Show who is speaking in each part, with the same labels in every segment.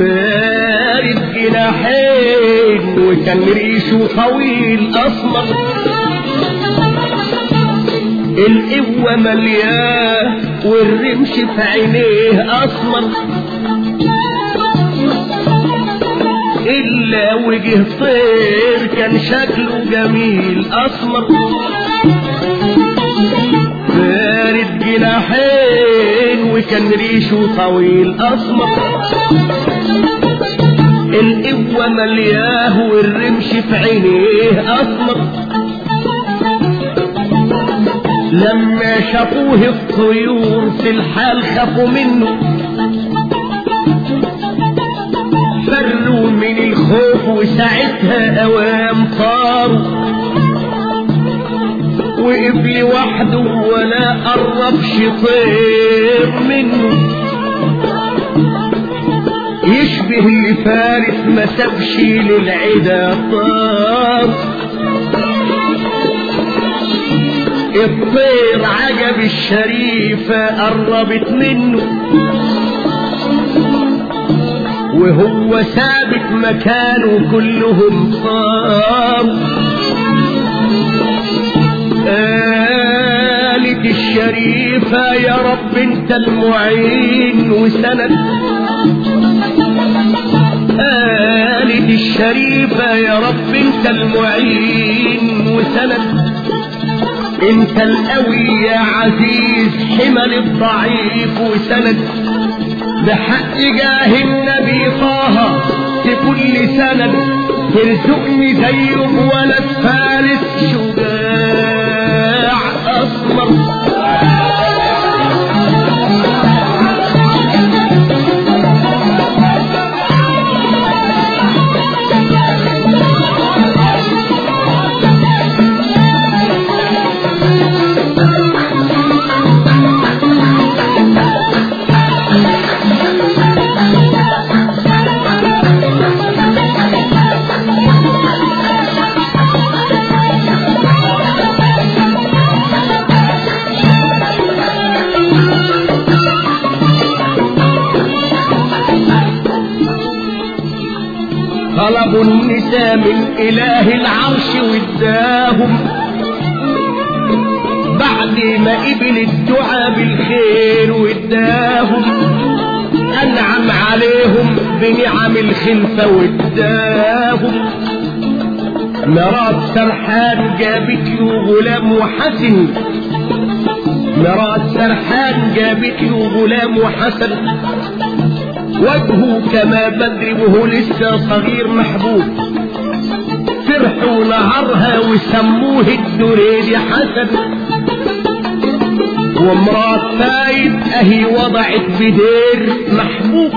Speaker 1: فارد جناحين وكان ريشه طويل اسمر القوة ملياه والرمش في عينيه اسمر إلا وجه طير كان شكله جميل اسمر فارد جناحين وكان ريشه طويل اسمر القوة ملياه والرمش في عينيه اسمر لما شافوه الطيور في الحال خافوا منه. فروا من الخوف وساعتها أوام طاروا. وقف لوحده ولا قربش طير لفارس ما سابش للعدا طار الطير عجب الشريفة قربت منه وهو ثابت مكانه كلهم صار قالت الشريفة يا رب أنت المعين وسند قالت الشريفة يا رب انت المعين وسند انت القوي يا عزيز حمل الضعيف وسند بحق جاه النبي طه في كل سند. ترزقني زيه ولد فارس شجاع اسمر طلبوا النساء من إله العرش واداهم بعد ما قبل الدعاء بالخير واداهم أنعم عليهم بنعم الخلفة واداهم مرات سرحان جابت له غلام وحسن مرات سرحان جابت له غلام وحسن وجهه كما بدر وهو لسه صغير محبوب. فرحوا نهرها وسموه الدريد حسن. ومرات فايد أهي وضعت بدير محبوب.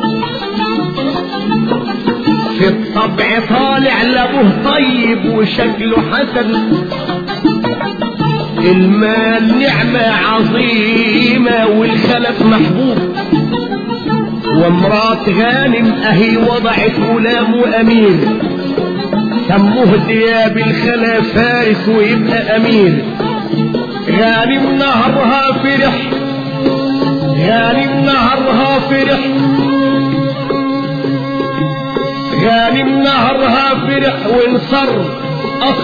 Speaker 1: في الطبع طالع لأبوه طيب وشكله حسن. المال نعمة عظيمة والخلف محبوب. وامرات غانم اهي وضعت غلام امير سموه دياب الخلا فارس ويبقى امير غانم نهرها فرح. غانم نهرها فرح. غانم نهرها فرح وانصر.